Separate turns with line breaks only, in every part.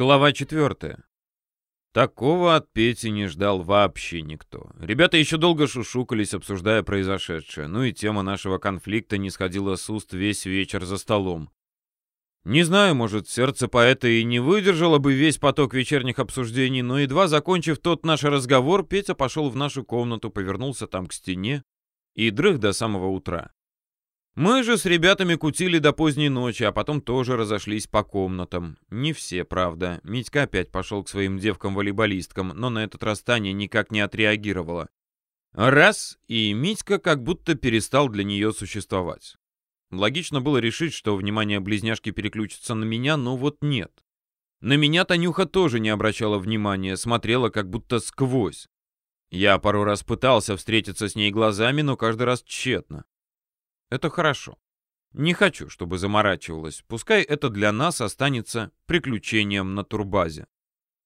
Глава четвертая. Такого от Пети не ждал вообще никто. Ребята еще долго шушукались, обсуждая произошедшее, ну и тема нашего конфликта не сходила с уст весь вечер за столом. Не знаю, может, сердце поэта и не выдержало бы весь поток вечерних обсуждений, но едва закончив тот наш разговор, Петя пошел в нашу комнату, повернулся там к стене и дрых до самого утра. Мы же с ребятами кутили до поздней ночи, а потом тоже разошлись по комнатам. Не все, правда. Митька опять пошел к своим девкам-волейболисткам, но на этот раз Таня никак не отреагировала. Раз, и Митька как будто перестал для нее существовать. Логично было решить, что внимание близняшки переключится на меня, но вот нет. На меня Танюха тоже не обращала внимания, смотрела как будто сквозь. Я пару раз пытался встретиться с ней глазами, но каждый раз тщетно. Это хорошо. Не хочу, чтобы заморачивалась. Пускай это для нас останется приключением на турбазе.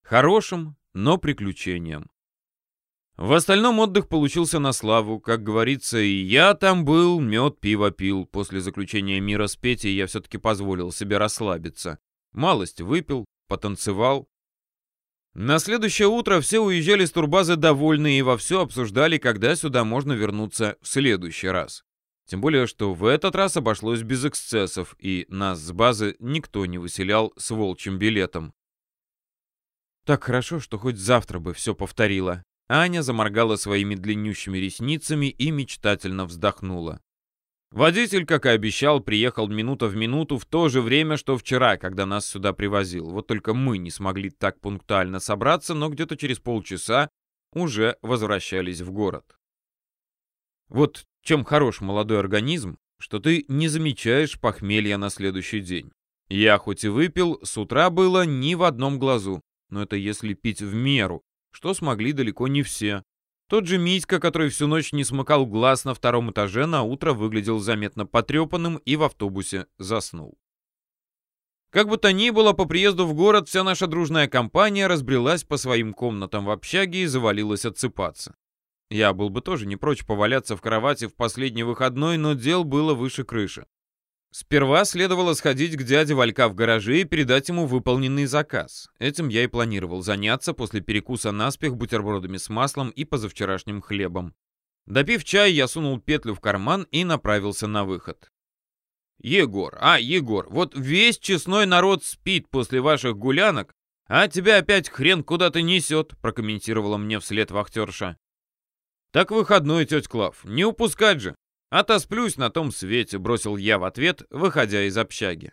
Хорошим, но приключением. В остальном отдых получился на славу. Как говорится, и я там был, мед, пиво пил. После заключения мира с Петей я все-таки позволил себе расслабиться. Малость выпил, потанцевал. На следующее утро все уезжали с турбазы довольные и вовсю обсуждали, когда сюда можно вернуться в следующий раз. Тем более, что в этот раз обошлось без эксцессов, и нас с базы никто не выселял с волчьим билетом. Так хорошо, что хоть завтра бы все повторила. Аня заморгала своими длиннющими ресницами и мечтательно вздохнула. Водитель, как и обещал, приехал минута в минуту в то же время, что вчера, когда нас сюда привозил. Вот только мы не смогли так пунктуально собраться, но где-то через полчаса уже возвращались в город. Вот чем хорош молодой организм, что ты не замечаешь похмелья на следующий день. Я хоть и выпил, с утра было ни в одном глазу, но это если пить в меру, что смогли далеко не все. Тот же Митька, который всю ночь не смыкал глаз на втором этаже, на утро выглядел заметно потрепанным и в автобусе заснул. Как бы то ни было, по приезду в город вся наша дружная компания разбрелась по своим комнатам в общаге и завалилась отсыпаться. Я был бы тоже не прочь поваляться в кровати в последний выходной, но дел было выше крыши. Сперва следовало сходить к дяде Валька в гараже и передать ему выполненный заказ. Этим я и планировал заняться после перекуса наспех бутербродами с маслом и позавчерашним хлебом. Допив чай, я сунул петлю в карман и направился на выход. «Егор, а, Егор, вот весь честной народ спит после ваших гулянок, а тебя опять хрен куда-то несет», прокомментировала мне вслед вахтерша. «Так выходной, тетя Клав, не упускать же! Отосплюсь на том свете», — бросил я в ответ, выходя из общаги.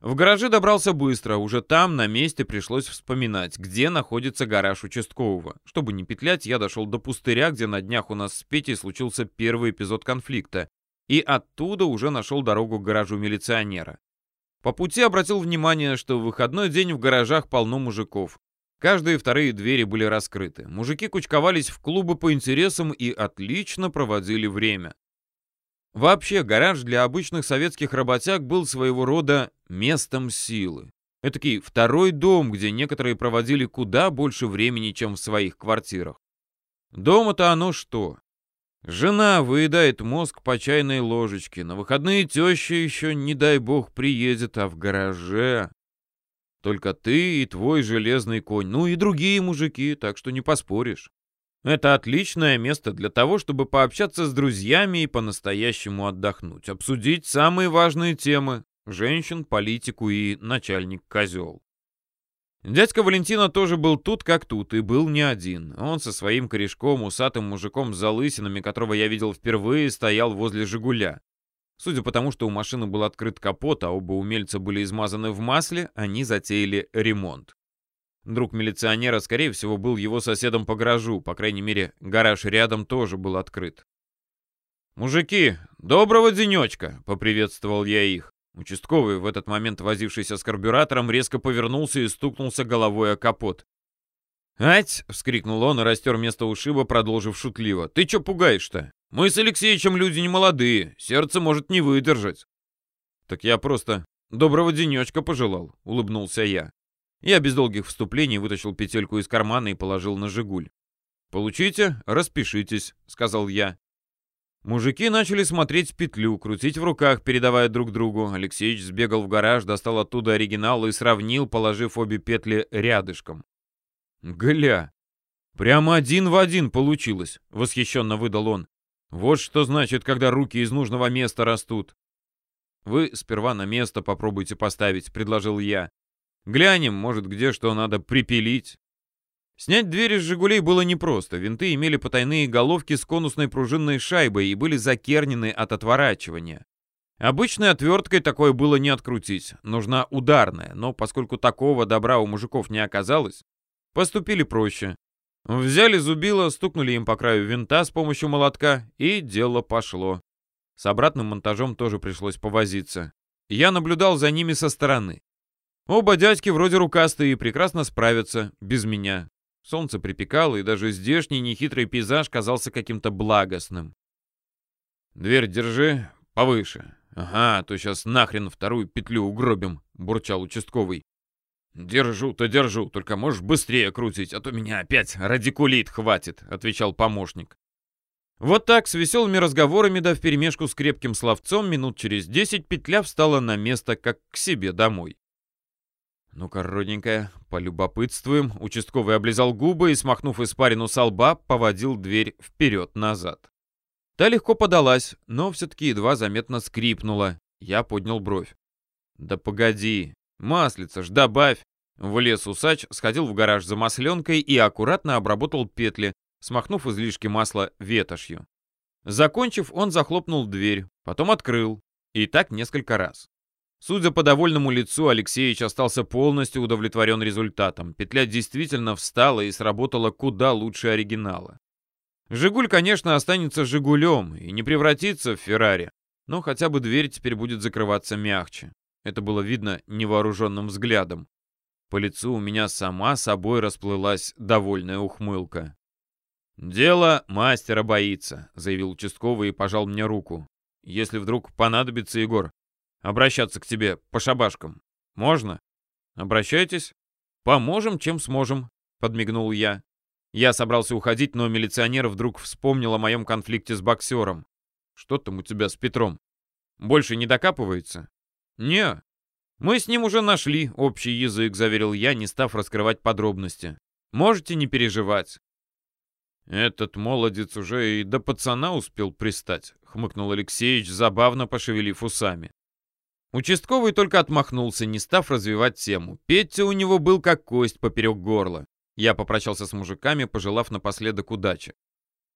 В гараже добрался быстро, уже там, на месте, пришлось вспоминать, где находится гараж участкового. Чтобы не петлять, я дошел до пустыря, где на днях у нас с Петей случился первый эпизод конфликта, и оттуда уже нашел дорогу к гаражу милиционера. По пути обратил внимание, что в выходной день в гаражах полно мужиков. Каждые вторые двери были раскрыты. Мужики кучковались в клубы по интересам и отлично проводили время. Вообще, гараж для обычных советских работяг был своего рода местом силы. Этакий второй дом, где некоторые проводили куда больше времени, чем в своих квартирах. Дома-то оно что? Жена выедает мозг по чайной ложечке, на выходные теща еще, не дай бог, приедет, а в гараже... Только ты и твой железный конь, ну и другие мужики, так что не поспоришь. Это отличное место для того, чтобы пообщаться с друзьями и по-настоящему отдохнуть, обсудить самые важные темы — женщин, политику и начальник-козел. Дядька Валентина тоже был тут как тут, и был не один. Он со своим корешком, усатым мужиком с залысинами, которого я видел впервые, стоял возле «Жигуля». Судя по тому, что у машины был открыт капот, а оба умельца были измазаны в масле, они затеяли ремонт. Друг милиционера, скорее всего, был его соседом по гаражу, по крайней мере, гараж рядом тоже был открыт. «Мужики, доброго денечка!» — поприветствовал я их. Участковый, в этот момент возившийся с карбюратором, резко повернулся и стукнулся головой о капот. «Ать!» — вскрикнул он и растер место ушиба, продолжив шутливо. «Ты чё пугаешь-то? Мы с Алексеичем люди не молодые, сердце может не выдержать». «Так я просто доброго денечка пожелал», — улыбнулся я. Я без долгих вступлений вытащил петельку из кармана и положил на «Жигуль». «Получите, распишитесь», — сказал я. Мужики начали смотреть петлю, крутить в руках, передавая друг другу. Алексеевич сбегал в гараж, достал оттуда оригинал и сравнил, положив обе петли рядышком. «Гля! Прямо один в один получилось!» — восхищенно выдал он. «Вот что значит, когда руки из нужного места растут!» «Вы сперва на место попробуйте поставить», — предложил я. «Глянем, может, где что надо припилить». Снять двери с «Жигулей» было непросто. Винты имели потайные головки с конусной пружинной шайбой и были закернены от отворачивания. Обычной отверткой такое было не открутить. Нужна ударная, но поскольку такого добра у мужиков не оказалось, поступили проще. Взяли зубило, стукнули им по краю винта с помощью молотка, и дело пошло. С обратным монтажом тоже пришлось повозиться. Я наблюдал за ними со стороны. Оба дядьки вроде рукастые и прекрасно справятся без меня. Солнце припекало, и даже здешний нехитрый пейзаж казался каким-то благостным. «Дверь держи повыше. Ага, а то сейчас нахрен вторую петлю угробим», — бурчал участковый. «Держу-то держу, только можешь быстрее крутить, а то меня опять радикулит хватит», — отвечал помощник. Вот так, с веселыми разговорами да вперемешку с крепким словцом, минут через десять петля встала на место, как к себе домой. «Ну-ка, родненькая, полюбопытствуем». Участковый облизал губы и, смахнув испарину со лба, поводил дверь вперед-назад. Та легко подалась, но все-таки едва заметно скрипнула. Я поднял бровь. «Да погоди, маслица ж добавь!» Влез усач, сходил в гараж за масленкой и аккуратно обработал петли, смахнув излишки масла ветошью. Закончив, он захлопнул дверь, потом открыл. И так несколько раз. Судя по довольному лицу, Алексеевич остался полностью удовлетворен результатом. Петля действительно встала и сработала куда лучше оригинала. «Жигуль», конечно, останется «Жигулем» и не превратится в «Феррари», но хотя бы дверь теперь будет закрываться мягче. Это было видно невооруженным взглядом. По лицу у меня сама собой расплылась довольная ухмылка. «Дело мастера боится», — заявил участковый и пожал мне руку. «Если вдруг понадобится, Егор, обращаться к тебе по шабашкам. Можно? Обращайтесь. Поможем, чем сможем, подмигнул я. Я собрался уходить, но милиционер вдруг вспомнил о моем конфликте с боксером. Что там у тебя с Петром? Больше не докапывается? Не. Мы с ним уже нашли общий язык, заверил я, не став раскрывать подробности. Можете не переживать. Этот молодец уже и до пацана успел пристать, хмыкнул Алексеевич, забавно пошевелив усами. Участковый только отмахнулся, не став развивать тему. Петя у него был как кость поперек горла. Я попрощался с мужиками, пожелав напоследок удачи.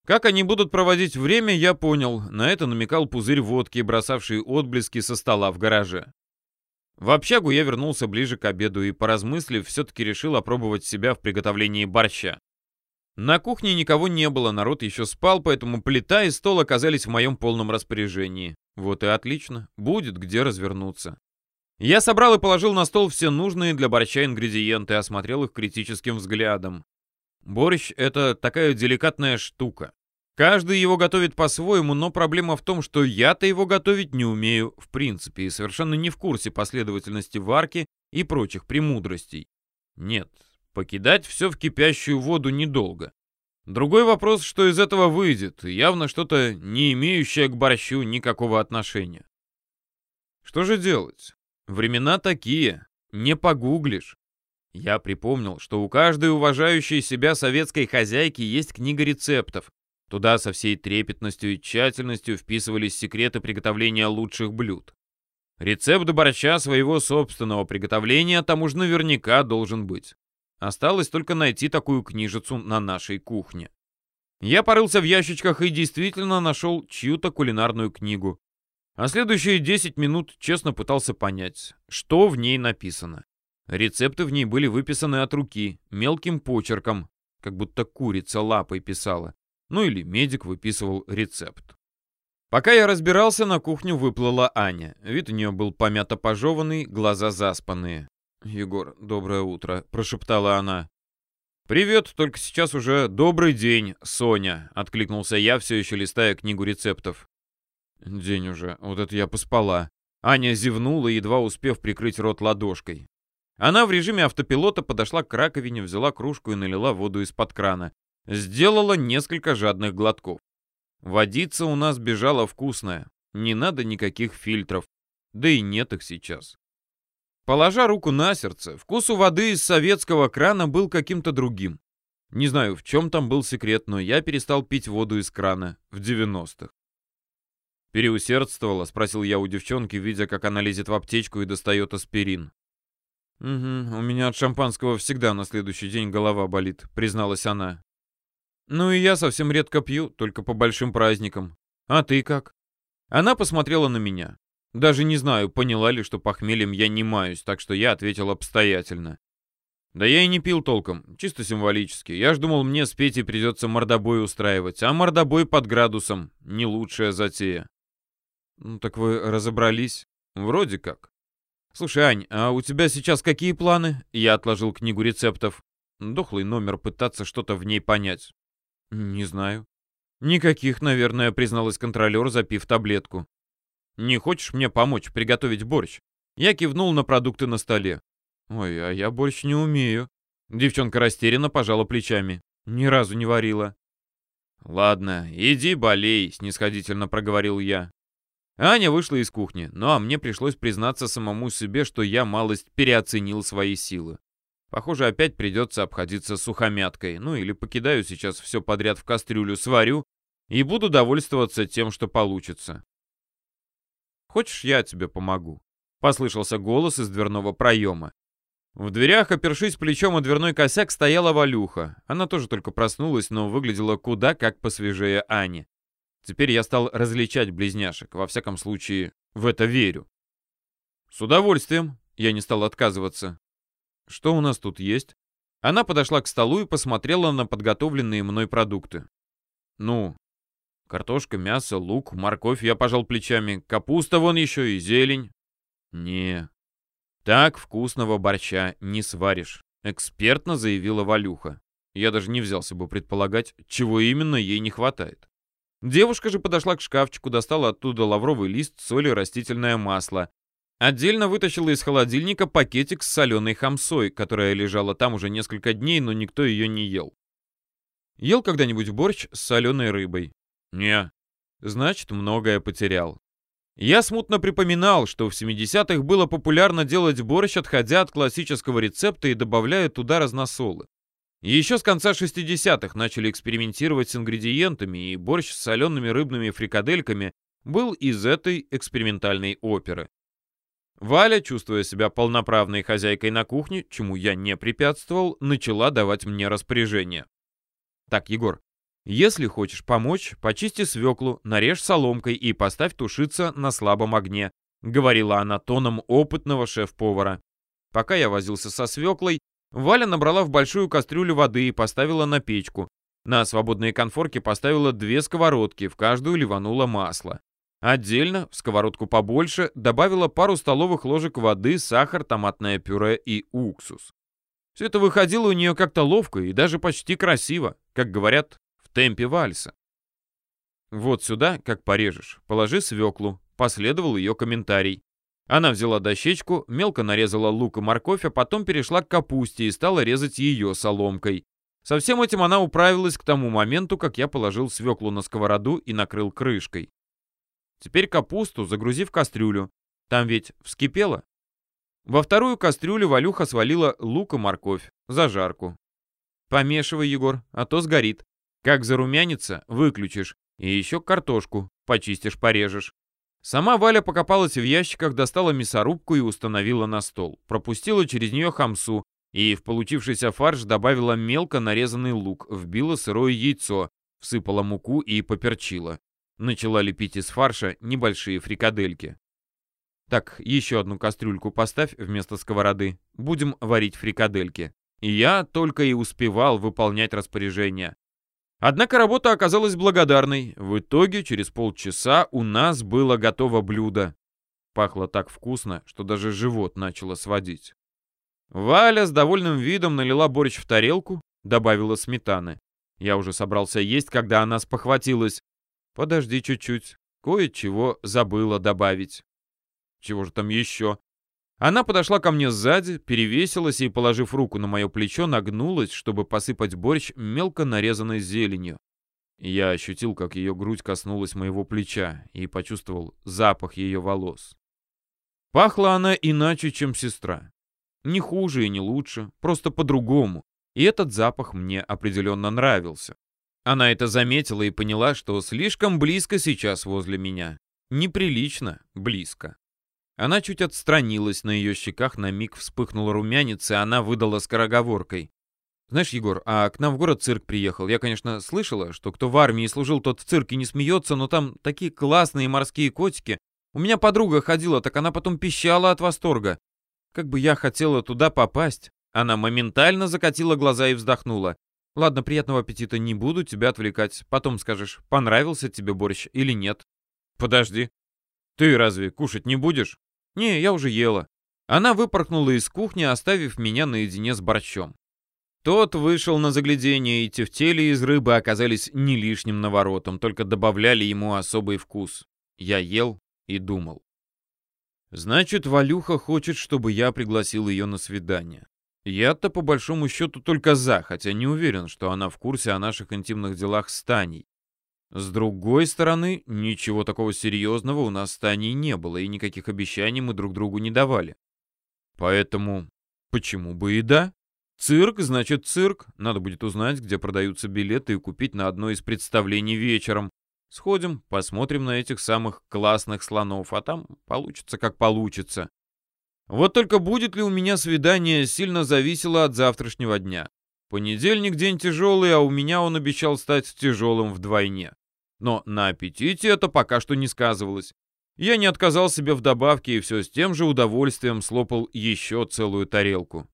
Как они будут проводить время, я понял. На это намекал пузырь водки, бросавший отблески со стола в гараже. В общагу я вернулся ближе к обеду и, поразмыслив, все-таки решил опробовать себя в приготовлении борща. На кухне никого не было, народ еще спал, поэтому плита и стол оказались в моем полном распоряжении. Вот и отлично, будет где развернуться. Я собрал и положил на стол все нужные для борща ингредиенты, осмотрел их критическим взглядом. Борщ — это такая деликатная штука. Каждый его готовит по-своему, но проблема в том, что я-то его готовить не умею в принципе и совершенно не в курсе последовательности варки и прочих премудростей. Нет, покидать все в кипящую воду недолго. Другой вопрос, что из этого выйдет, явно что-то не имеющее к борщу никакого отношения. Что же делать? Времена такие, не погуглишь. Я припомнил, что у каждой уважающей себя советской хозяйки есть книга рецептов. Туда со всей трепетностью и тщательностью вписывались секреты приготовления лучших блюд. Рецепт борща своего собственного приготовления там уж наверняка должен быть. Осталось только найти такую книжицу на нашей кухне. Я порылся в ящичках и действительно нашел чью-то кулинарную книгу. А следующие 10 минут честно пытался понять, что в ней написано. Рецепты в ней были выписаны от руки, мелким почерком, как будто курица лапой писала. Ну или медик выписывал рецепт. Пока я разбирался, на кухню выплыла Аня. Вид у нее был помято пожеванный, глаза заспанные. «Егор, доброе утро», — прошептала она. «Привет, только сейчас уже добрый день, Соня», — откликнулся я, все еще листая книгу рецептов. «День уже, вот это я поспала». Аня зевнула, едва успев прикрыть рот ладошкой. Она в режиме автопилота подошла к раковине, взяла кружку и налила воду из-под крана. Сделала несколько жадных глотков. Водица у нас бежала вкусная. Не надо никаких фильтров. Да и нет их сейчас. Положа руку на сердце, вкус у воды из советского крана был каким-то другим. Не знаю, в чем там был секрет, но я перестал пить воду из крана в 90-х. «Переусердствовала?» — спросил я у девчонки, видя, как она лезет в аптечку и достает аспирин. «Угу, у меня от шампанского всегда на следующий день голова болит», — призналась она. «Ну и я совсем редко пью, только по большим праздникам. А ты как?» Она посмотрела на меня. Даже не знаю, поняла ли, что похмельем я не маюсь, так что я ответил обстоятельно. Да я и не пил толком, чисто символически. Я ж думал, мне с Петей придется мордобой устраивать, а мордобой под градусом — не лучшая затея. Ну так вы разобрались? Вроде как. Слушай, Ань, а у тебя сейчас какие планы? Я отложил книгу рецептов. Дохлый номер, пытаться что-то в ней понять. Не знаю. Никаких, наверное, призналась контролер, запив таблетку. Не хочешь мне помочь приготовить борщ? Я кивнул на продукты на столе. Ой, а я борщ не умею. Девчонка растерянно пожала плечами. Ни разу не варила. «Ладно, иди болей», — снисходительно проговорил я. Аня вышла из кухни, ну а мне пришлось признаться самому себе, что я малость переоценил свои силы. Похоже, опять придется обходиться сухомяткой, ну или покидаю сейчас все подряд в кастрюлю, сварю и буду довольствоваться тем, что получится. «Хочешь, я тебе помогу?» — послышался голос из дверного проема. В дверях, опершись плечом о дверной косяк, стояла Валюха. Она тоже только проснулась, но выглядела куда как посвежее Ани. Теперь я стал различать близняшек. Во всяком случае, в это верю. С удовольствием. Я не стал отказываться. Что у нас тут есть? Она подошла к столу и посмотрела на подготовленные мной продукты. Ну, картошка, мясо, лук, морковь, я пожал плечами. Капуста вон еще и зелень. Не, так вкусного борща не сваришь, экспертно заявила Валюха. Я даже не взялся бы предполагать, чего именно ей не хватает. Девушка же подошла к шкафчику, достала оттуда лавровый лист, соль и растительное масло. Отдельно вытащила из холодильника пакетик с соленой хамсой, которая лежала там уже несколько дней, но никто ее не ел. Ел когда-нибудь борщ с соленой рыбой? Не. Значит, многое потерял. Я смутно припоминал, что в 70-х было популярно делать борщ, отходя от классического рецепта и добавляя туда разносолы. Еще с конца 60-х начали экспериментировать с ингредиентами, и борщ с солеными рыбными фрикадельками был из этой экспериментальной оперы. Валя, чувствуя себя полноправной хозяйкой на кухне, чему я не препятствовал, начала давать мне распоряжение. «Так, Егор, если хочешь помочь, почисти свеклу, нарежь соломкой и поставь тушиться на слабом огне», — говорила она тоном опытного шеф-повара. Пока я возился со свеклой, Валя набрала в большую кастрюлю воды и поставила на печку. На свободные конфорки поставила две сковородки, в каждую ливанула масло. Отдельно, в сковородку побольше, добавила пару столовых ложек воды, сахар, томатное пюре и уксус. Все это выходило у нее как-то ловко и даже почти красиво, как говорят, в темпе вальса. Вот сюда, как порежешь, положи свеклу, последовал ее комментарий. Она взяла дощечку, мелко нарезала лук и морковь, а потом перешла к капусте и стала резать ее соломкой. Со всем этим она управилась к тому моменту, как я положил свеклу на сковороду и накрыл крышкой. Теперь капусту загрузи в кастрюлю. Там ведь вскипело. Во вторую кастрюлю Валюха свалила лук и морковь, зажарку. Помешивай, Егор, а то сгорит. Как зарумянится, выключишь. И еще картошку почистишь, порежешь. Сама Валя покопалась в ящиках, достала мясорубку и установила на стол. Пропустила через нее хамсу и в получившийся фарш добавила мелко нарезанный лук, вбила сырое яйцо, всыпала муку и поперчила. Начала лепить из фарша небольшие фрикадельки. Так, еще одну кастрюльку поставь вместо сковороды. Будем варить фрикадельки. И я только и успевал выполнять распоряжения. Однако работа оказалась благодарной. В итоге, через полчаса у нас было готово блюдо. Пахло так вкусно, что даже живот начало сводить. Валя с довольным видом налила борщ в тарелку, добавила сметаны. Я уже собрался есть, когда она спохватилась. Подожди чуть-чуть, кое-чего забыла добавить. Чего же там еще? Она подошла ко мне сзади, перевесилась и, положив руку на мое плечо, нагнулась, чтобы посыпать борщ мелко нарезанной зеленью. Я ощутил, как ее грудь коснулась моего плеча и почувствовал запах ее волос. Пахла она иначе, чем сестра. Не хуже и не лучше, просто по-другому. И этот запах мне определенно нравился. Она это заметила и поняла, что слишком близко сейчас возле меня. Неприлично близко. Она чуть отстранилась, на ее щеках на миг вспыхнул румянец, и она выдала скороговоркой. «Знаешь, Егор, а к нам в город цирк приехал. Я, конечно, слышала, что кто в армии служил, тот в цирке не смеется, но там такие классные морские котики. У меня подруга ходила, так она потом пищала от восторга. Как бы я хотела туда попасть». Она моментально закатила глаза и вздохнула. Ладно, приятного аппетита, не буду тебя отвлекать. Потом скажешь, понравился тебе борщ или нет. Подожди. Ты разве кушать не будешь? Не, я уже ела. Она выпорхнула из кухни, оставив меня наедине с борщом. Тот вышел на заглядение, и тефтели из рыбы оказались не лишним наворотом, только добавляли ему особый вкус. Я ел и думал. Значит, Валюха хочет, чтобы я пригласил ее на свидание. Я-то по большому счету только за, хотя не уверен, что она в курсе о наших интимных делах с Таней. С другой стороны, ничего такого серьезного у нас с Таней не было, и никаких обещаний мы друг другу не давали. Поэтому почему бы и да? Цирк, значит цирк. Надо будет узнать, где продаются билеты и купить на одно из представлений вечером. Сходим, посмотрим на этих самых классных слонов, а там получится как получится. Вот только будет ли у меня свидание, сильно зависело от завтрашнего дня. Понедельник день тяжелый, а у меня он обещал стать тяжелым вдвойне. Но на аппетите это пока что не сказывалось. Я не отказал себе в добавке и все с тем же удовольствием слопал еще целую тарелку.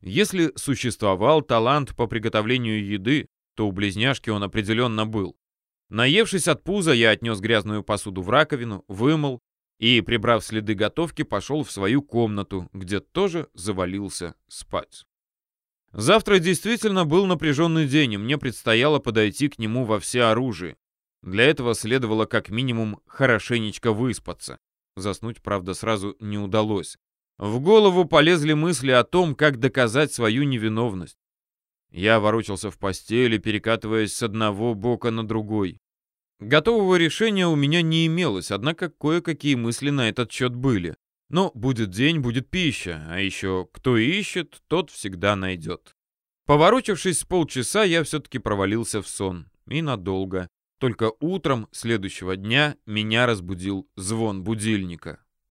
Если существовал талант по приготовлению еды, то у близняшки он определенно был. Наевшись от пуза, я отнес грязную посуду в раковину, вымыл, и, прибрав следы готовки, пошел в свою комнату, где тоже завалился спать. Завтра действительно был напряженный день, и мне предстояло подойти к нему во все оружие. Для этого следовало как минимум хорошенечко выспаться. Заснуть, правда, сразу не удалось. В голову полезли мысли о том, как доказать свою невиновность. Я ворочался в постели, перекатываясь с одного бока на другой. Готового решения у меня не имелось, однако кое-какие мысли на этот счет были. Но будет день, будет пища, а еще кто ищет, тот всегда найдет. Поворочившись с полчаса, я все-таки провалился в сон. И надолго. Только утром следующего дня меня разбудил звон будильника.